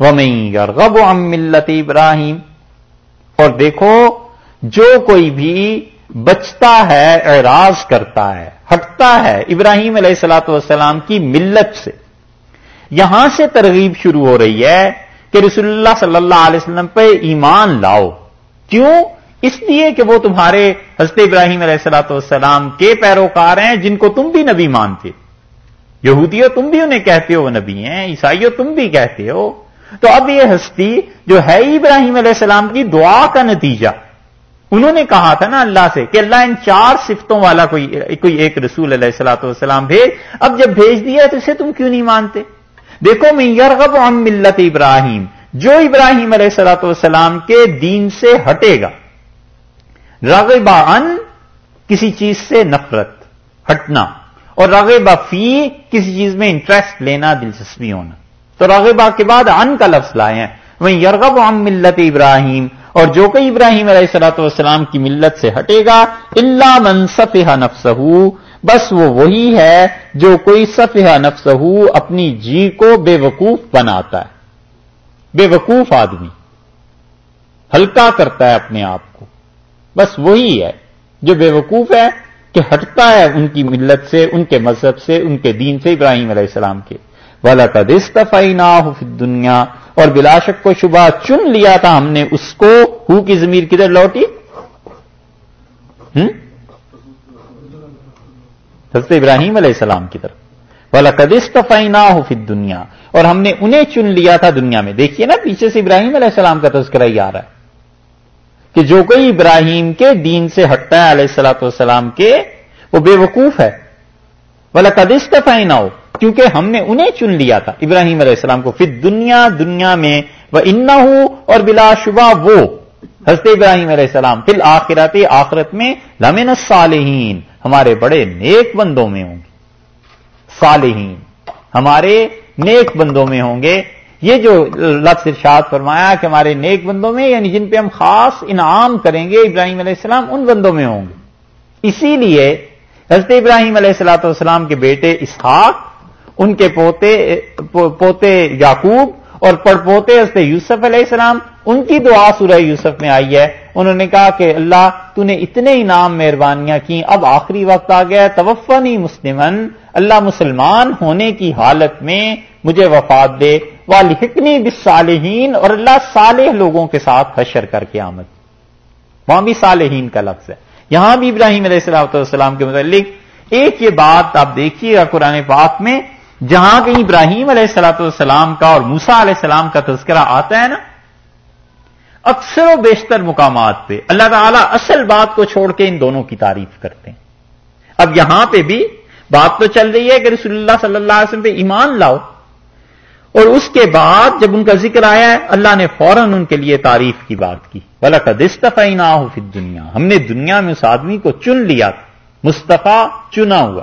ومئی غب ملت ابراہیم اور دیکھو، جو کوئی بھی بچتا ہے، اعراض کرتا ہے، ہٹتا ہے ابراہیم علیہ السلاۃ والسلام کی ملت سے، یہاں سے ترغیب شروع ہو رہی ہے کہ رسول اللہ صلی اللہ علیہ وسلم پہ ایمان لاؤ۔ کیوں؟ اس لیے کہ وہ تمہارے حضرت ابراہیم علیہ السلاۃ والسلام کے پیروکار ہیں، جن کو تم بھی نبی مانتے۔ یہودیوں تم بھی انہیں کہتے ہو، وہ نبی ہیں، عیسائیوں تم بھی کہتے ہو۔ تو اب یہ ہستی جو ہے ابراہیم علیہ السلام کی دعا کا نتیجہ، انہوں نے کہا تھا نا اللہ سے کہ اللہ ان چار صفتوں والا کوئی کوئی ایک رسول علیہ السلاۃ والسلام بھیج، اب جب بھیج دیا تو اسے تم کیوں نہیں مانتے؟ دیکھو میں یرغب عن ملت ابراہیم، جو ابراہیم علیہ السلاۃ والسلام کے دین سے ہٹے گا۔ رغبا ان کسی چیز سے نفرت، ہٹنا، اور رغبہ فی کسی چیز میں انٹرسٹ لینا، دلچسپی ہونا۔ تو رغبہ کے بعد ان کا لفظ لائے ہیں۔ وہیں یرغب عن ملت ابراہیم اور جو کوئی ابراہیم علیہ السلاۃ والسلام کی ملت سے ہٹے گا اللہ منصف نفسہ بس وہ وہی ہے جو کوئی صفحہ نفسہ اپنی جی کو بے وقوف بناتا ہے۔ بے وقوف آدمی۔ ہلکا کرتا ہے اپنے آپ کو۔ بس وہی ہے جو بے وقوف ہے کہ ہٹتا ہے ان کی ملت سے، ان کے مذہب سے، ان کے دین سے ابراہیم علیہ السلام کے۔ والا کا دستفائی دنیا اور بلاشک کو شبہ چن لیا تھا ہم نے، اس کو ہو کی زمیر کدھر لوٹی؟ حضرت ابراہیم علیہ السلام کی طرف۔ والا قدستفائی نہ ہو دنیا اور ہم نے انہیں چن لیا تھا دنیا میں۔ دیکھیے نا، پیچھے سے ابراہیم علیہ السلام کا تذکرہ ہی آ رہا ہے۔ کہ جو کوئی ابراہیم کے دین سے ہٹتا ہے علیہ السلاۃ والسلام کے، وہ بے وقوف ہے۔ والا قدستفائی کیونکہ ہم نے انہیں چن لیا تھا۔ ابراہیم علیہ السلام کو پھر دنیا دنیا میں وہ انا ہوں اور بلا شبہ وہ۔ حضرت ابراہیم علیہ السلام پھر آخرات آخرت میں، لمن صالحین ہمارے بڑے نیک بندوں میں ہوں گے۔ صالحین۔ ہمارے نیک بندوں میں ہوں گے۔ یہ جو لفظ ارشاد فرمایا کہ ہمارے نیک بندوں میں یعنی جن پہ ہم خاص انعام کریں گے، ابراہیم علیہ السلام ان بندوں میں ہوں گے۔ اسی لیے حضرت ابراہیم علیہ السلاۃ والسلام کے بیٹے اسحاق ان کے پوتے پوتے یعقوب اور پڑپوتے حضرت یوسف علیہ السلام، ان کی دعا سورہ یوسف میں آئی ہے۔ انہوں نے کہا کہ اللہ، تو نے اتنے انعام مہربانیاں کی اب آخری وقت آ گیا توفنی مسلمن اللہ مسلمان ہونے کی حالت میں مجھے وفات دے۔ والحکنی بالصالحین، اور اللہ صالح لوگوں کے ساتھ حشر کر کے آمد وہاں بھی صالحین کا لفظ ہے۔ یہاں بھی ابراہیم علیہ السلام والسلام کے متعلق ایک یہ بات آپ دیکھیے گا قرآن پاک میں۔ جہاں کہیں ابراہیم علیہ السلاۃ والسلام کا اور موسا علیہ السلام کا تذکرہ آتا ہے نا، اکثر و بیشتر مقامات پہ اللہ تعالیٰ اصل بات کو چھوڑ کے ان دونوں کی تعریف کرتے ہیں۔ اب یہاں پہ بھی بات تو چل رہی ہے کہ رسول اللہ صلی اللہ علیہ وسلم پہ ایمان لاؤ۔ اور اس کے بعد جب ان کا ذکر آیا ہے، اللہ نے فوراً ان کے لیے تعریف کی بات کی۔ بلا کا دستفی نہ ہو پھر دنیا ہم نے دنیا میں اس آدمی کو چن لیا تھا مصطفیٰ چنا ہوا۔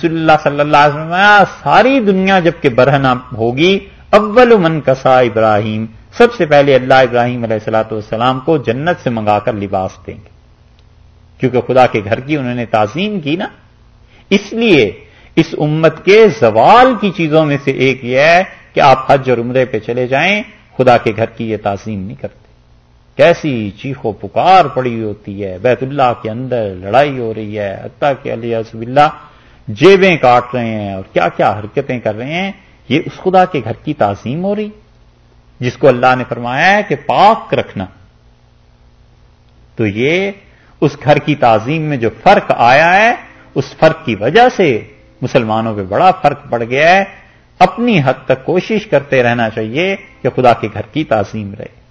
اللہ رسول اللہ صلی اللہ علیہ وسلم ساری دنیا جبکہ برہنا ہوگی، اول من کسا ابراہیم، سب سے پہلے اللہ ابراہیم علیہ السلاۃ والسلام کو جنت سے منگا کر لباس دیں گے۔ کیونکہ خدا کے گھر کی انہوں نے تعظیم کی نا۔ اس لیے اس امت کے زوال کی چیزوں میں سے ایک یہ ہے کہ آپ حج اور عمرے پہ چلے جائیں، خدا کے گھر کی یہ تعظیم نہیں کرتے۔ کیسی چیخو پکار پڑی ہوتی ہے، بیت اللہ کے اندر لڑائی ہو رہی ہے، حتیٰ کہ علیہ اللہ جیبیں کاٹ رہے ہیں اور کیا کیا حرکتیں کر رہے ہیں، یہ اس خدا کے گھر کی تعظیم ہو رہی، جس کو اللہ نے فرمایا ہے کہ پاک رکھنا۔ تو یہ اس گھر کی تعظیم میں جو فرق آیا ہے، اس فرق کی وجہ سے مسلمانوں پہ بڑا فرق پڑ گیا ہے۔ اپنی حد تک کوشش کرتے رہنا چاہیے کہ خدا کے گھر کی تعظیم رہے۔